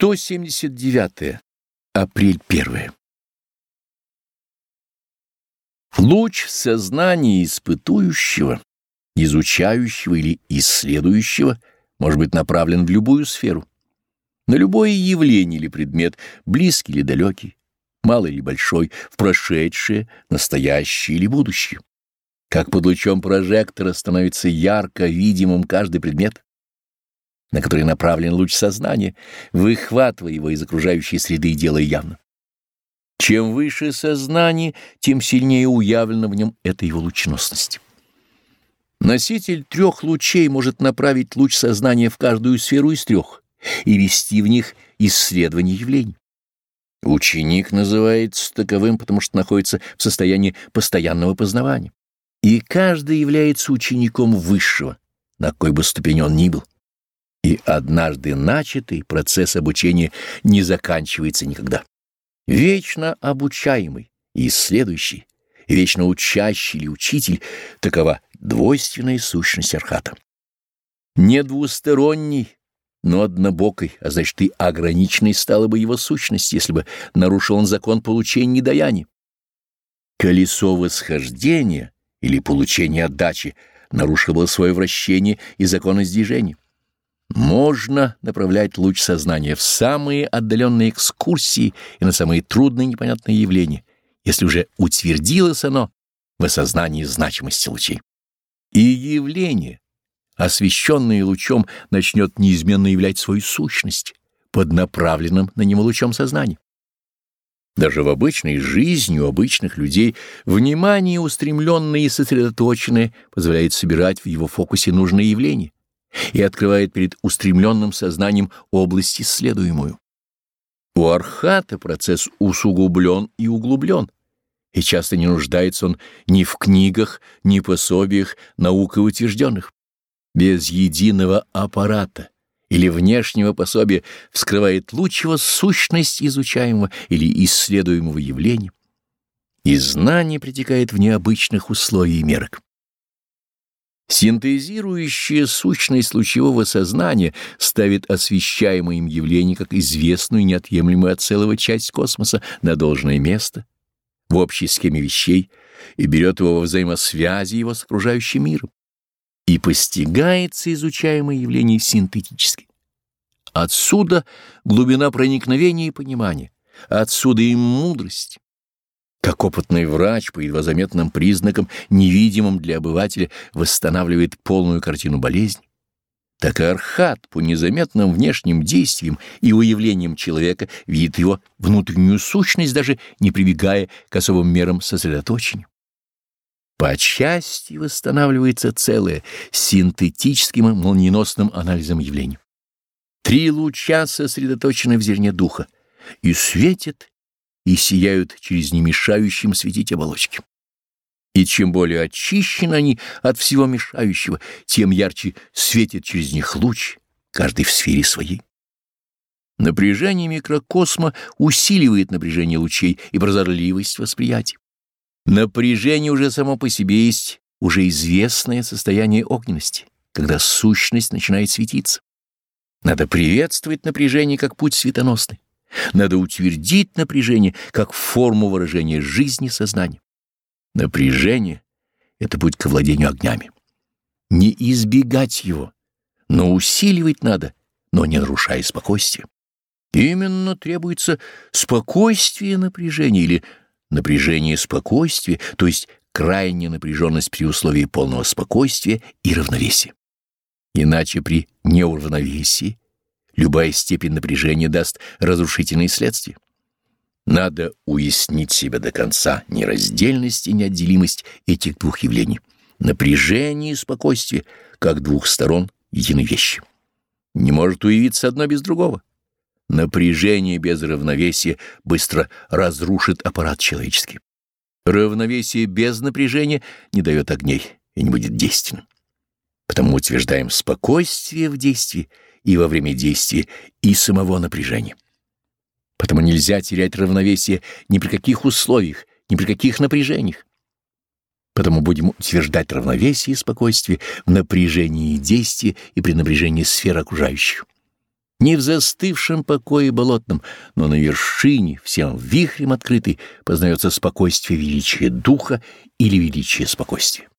179. Апрель 1. Луч сознания испытующего, изучающего или исследующего может быть направлен в любую сферу, на любое явление или предмет, близкий или далекий, малый или большой, в прошедшее, настоящее или будущее. Как под лучом прожектора становится ярко видимым каждый предмет, на который направлен луч сознания, выхватывая его из окружающей среды и делая явно. Чем выше сознание, тем сильнее уявлена в нем эта его лучносность. Носитель трех лучей может направить луч сознания в каждую сферу из трех и вести в них исследование явлений. Ученик называется таковым, потому что находится в состоянии постоянного познавания. И каждый является учеником высшего, на какой бы ступени он ни был. И однажды начатый процесс обучения не заканчивается никогда. Вечно обучаемый и исследующий, вечно учащий или учитель — такова двойственная сущность Архата. Не двусторонний, но однобокой, а значит и ограниченной стала бы его сущность, если бы нарушил он закон получения даяния. Колесо восхождения или получения отдачи нарушило свое вращение и законность движения. Можно направлять луч сознания в самые отдаленные экскурсии и на самые трудные непонятные явления, если уже утвердилось оно в осознании значимости лучей. И явление, освещенное лучом, начнет неизменно являть свою сущность под направленным на него лучом сознания. Даже в обычной жизни у обычных людей внимание устремленное и сосредоточенное позволяет собирать в его фокусе нужные явления и открывает перед устремленным сознанием область исследуемую. У архата процесс усугублен и углублен, и часто не нуждается он ни в книгах, ни пособиях наукой утвержденных. Без единого аппарата или внешнего пособия вскрывает луч его сущность изучаемого или исследуемого явления, и знание притекает в необычных условиях и мерок. Синтезирующая сущность лучевого сознания ставит освещаемое им явление как известную и неотъемлемую от целого часть космоса на должное место в общей схеме вещей и берет его во взаимосвязи его с окружающим миром и постигается изучаемое явление синтетически. Отсюда глубина проникновения и понимания, отсюда и мудрость. Как опытный врач по едва заметным признакам, невидимым для обывателя, восстанавливает полную картину болезни, так и архат по незаметным внешним действиям и уявлениям человека видит его внутреннюю сущность, даже не прибегая к особым мерам сосредоточения. По части восстанавливается целое синтетическим и молниеносным анализом явлений. Три луча сосредоточены в зерне духа и светят и сияют через немешающим светить оболочки. И чем более очищены они от всего мешающего, тем ярче светит через них луч, каждый в сфере своей. Напряжение микрокосма усиливает напряжение лучей и прозорливость восприятия. Напряжение уже само по себе есть уже известное состояние огненности, когда сущность начинает светиться. Надо приветствовать напряжение как путь светоносный. Надо утвердить напряжение как форму выражения жизни сознания. Напряжение — это путь к владению огнями. Не избегать его, но усиливать надо, но не нарушая спокойствие. Именно требуется спокойствие напряжения или напряжение спокойствия, то есть крайняя напряженность при условии полного спокойствия и равновесия. Иначе при неуравновесии Любая степень напряжения даст разрушительные следствия. Надо уяснить себя до конца нераздельность и неотделимость этих двух явлений. Напряжение и спокойствие, как двух сторон единой вещи. Не может уявиться одно без другого. Напряжение без равновесия быстро разрушит аппарат человеческий. Равновесие без напряжения не дает огней и не будет действенным. Потому утверждаем спокойствие в действии и во время действия, и самого напряжения. Потому нельзя терять равновесие ни при каких условиях, ни при каких напряжениях. Потому будем утверждать равновесие и спокойствие в напряжении действия и при напряжении сфер окружающих. Не в застывшем покое болотном, но на вершине, всем вихрем открытый, познается спокойствие величия духа или величие спокойствия.